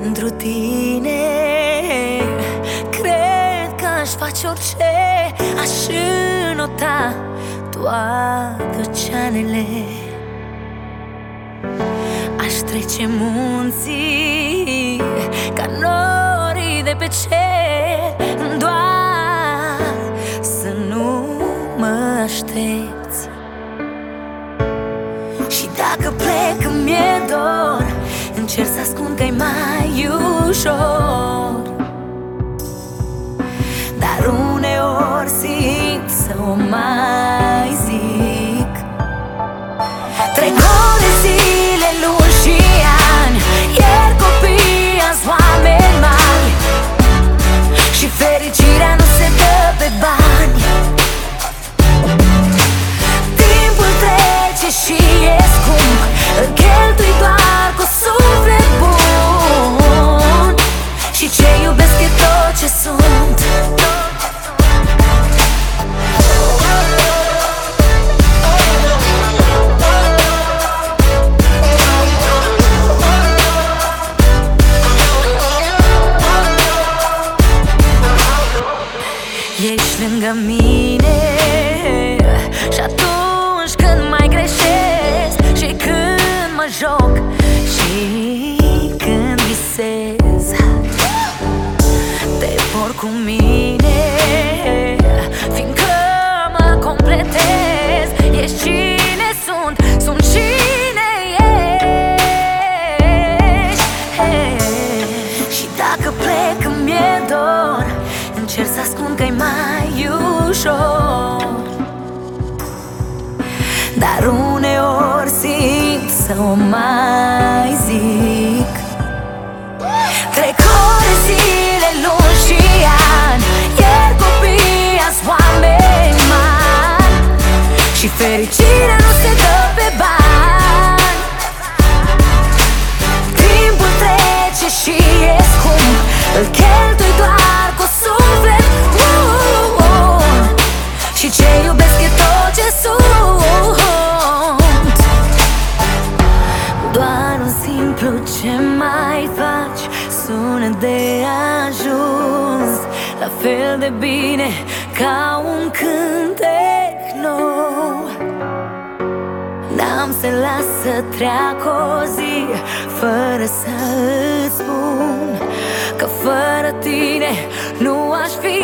pentru tine. Cred că aș face orice Aș înota toate oceanele. Aș trece munții Ca norii de pe cer Doar să nu mă aștepți. Și dacă plec mi-e dor Încerc să ascund că-i mai ușor. Dar uneori simt să o mai Ești lângă mine Și atunci când mai greșesc Și când mă joc Și când visez Te por cu mine Fiindcă mă completez. Ești ușor. Dar uneori simt să o mai zic Și ce iubesc e tot ce sunt. Doar un simplu ce mai faci Sună de ajuns. La fel de bine ca un cântec nou. N-am să las să treacă o zi Fără să îți spun Că fără tine nu aș fi